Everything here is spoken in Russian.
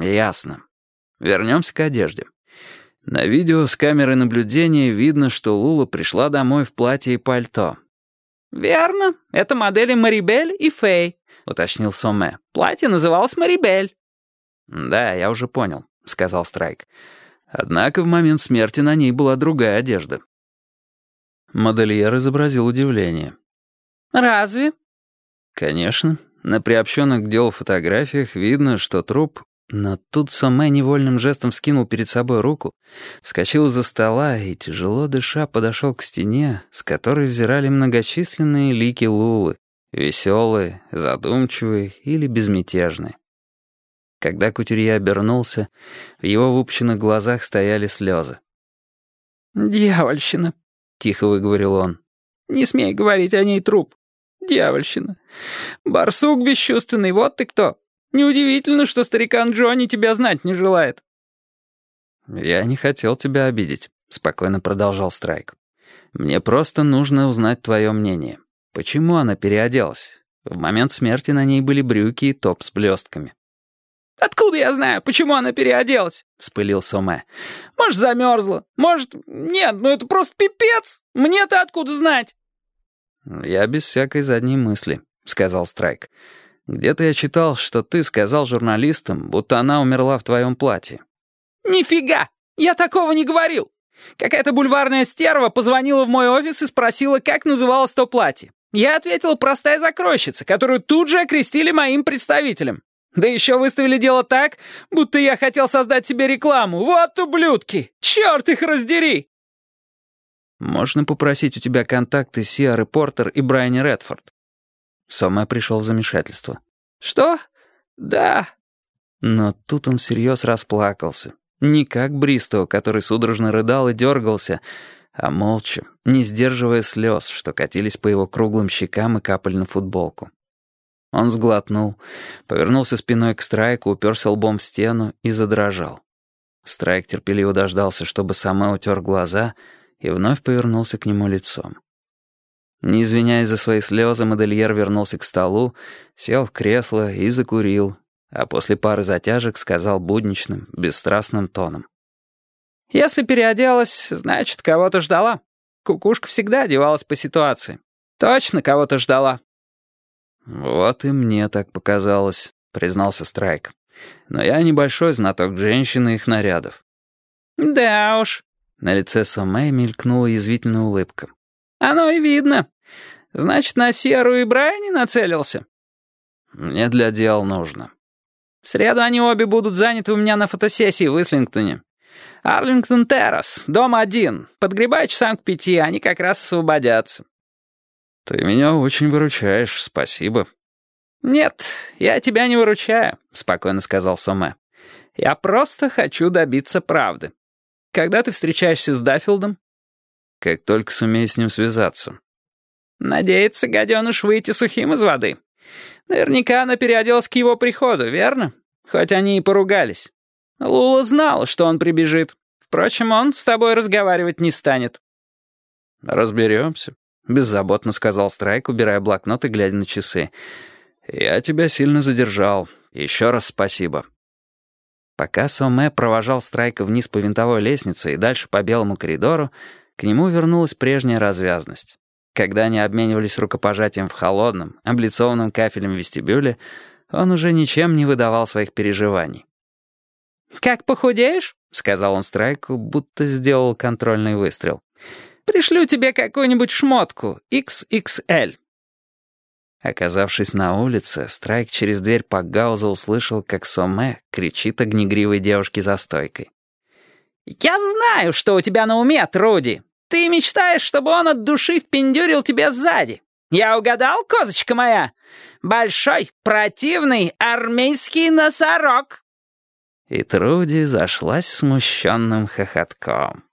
Ясно. Вернемся к одежде. На видео с камеры наблюдения видно, что Лула пришла домой в платье и пальто. «Верно. Это модели Марибель и Фэй», — уточнил Соме. «Платье называлось Марибель». «Да, я уже понял», — сказал Страйк. Однако в момент смерти на ней была другая одежда. Модельер изобразил удивление. «Разве?» «Конечно. На приобщенных к делу фотографиях видно, что труп но тут Соме невольным жестом вскинул перед собой руку, вскочил из-за стола и, тяжело дыша, подошел к стене, с которой взирали многочисленные лики Лулы, веселые, задумчивые или безмятежные. Когда Кутюрье обернулся, в его выпущенных глазах стояли слезы. «Дьявольщина», — тихо выговорил он. «Не смей говорить о ней труп. Дьявольщина. Барсук бесчувственный, вот ты кто. Неудивительно, что старикан Джонни тебя знать не желает». «Я не хотел тебя обидеть», — спокойно продолжал Страйк. «Мне просто нужно узнать твое мнение. Почему она переоделась? В момент смерти на ней были брюки и топ с блестками». «Откуда я знаю, почему она переоделась?» — вспылил Соме. «Может, замерзла? Может... Нет, ну это просто пипец! Мне-то откуда знать?» «Я без всякой задней мысли», — сказал Страйк. Где-то я читал, что ты сказал журналистам, будто она умерла в твоем платье». «Нифига! Я такого не говорил! Какая-то бульварная стерва позвонила в мой офис и спросила, как называлось то платье. Я ответил простая закройщица, которую тут же окрестили моим представителем. Да еще выставили дело так, будто я хотел создать себе рекламу. Вот ублюдки! Черт их раздери!» «Можно попросить у тебя контакты Сиары Портер и Брайани Редфорд?» Соме пришел в замешательство. «Что? Да». Но тут он всерьез расплакался. Не как Бристоу, который судорожно рыдал и дергался, а молча, не сдерживая слез, что катились по его круглым щекам и капали на футболку. Он сглотнул, повернулся спиной к Страйку, уперся лбом в стену и задрожал. Страйк терпеливо дождался, чтобы Саме утер глаза, и вновь повернулся к нему лицом. Не извиняясь за свои слезы, модельер вернулся к столу, сел в кресло и закурил, а после пары затяжек сказал будничным, бесстрастным тоном. «Если переоделась, значит, кого-то ждала. Кукушка всегда одевалась по ситуации. Точно кого-то ждала». «Вот и мне так показалось», — признался Страйк. «Но я небольшой знаток женщин и их нарядов». «Да уж». На лице Соме мелькнула язвительная улыбка. «Оно и видно. Значит, на Серу и Брайани нацелился?» «Мне для дел нужно». «В среду они обе будут заняты у меня на фотосессии в Ислингтоне. Арлингтон Террас, дом один. Подгребай часам к пяти, они как раз освободятся». «Ты меня очень выручаешь, спасибо». «Нет, я тебя не выручаю», — спокойно сказал Соме. «Я просто хочу добиться правды. Когда ты встречаешься с Даффилдом?» Как только сумею с ним связаться. Надеется гаденыш выйти сухим из воды. Наверняка она переоделась к его приходу, верно? Хоть они и поругались. Лула знала, что он прибежит. Впрочем, он с тобой разговаривать не станет. «Разберемся», — беззаботно сказал Страйк, убирая блокнот и глядя на часы. «Я тебя сильно задержал. Еще раз спасибо». Пока Соме провожал Страйка вниз по винтовой лестнице и дальше по белому коридору, к нему вернулась прежняя развязность. Когда они обменивались рукопожатием в холодном, облицованном кафелем вестибюле, он уже ничем не выдавал своих переживаний. «Как похудеешь?» — сказал он Страйку, будто сделал контрольный выстрел. «Пришлю тебе какую-нибудь шмотку, XXL». Оказавшись на улице, Страйк через дверь по Гауза услышал, как Соме кричит огнегривой девушке за стойкой. «Я знаю, что у тебя на уме, Труди. Ты мечтаешь, чтобы он от души впендюрил тебе сзади. Я угадал, козочка моя? Большой, противный армейский носорог!» И Труди зашлась смущенным хохотком.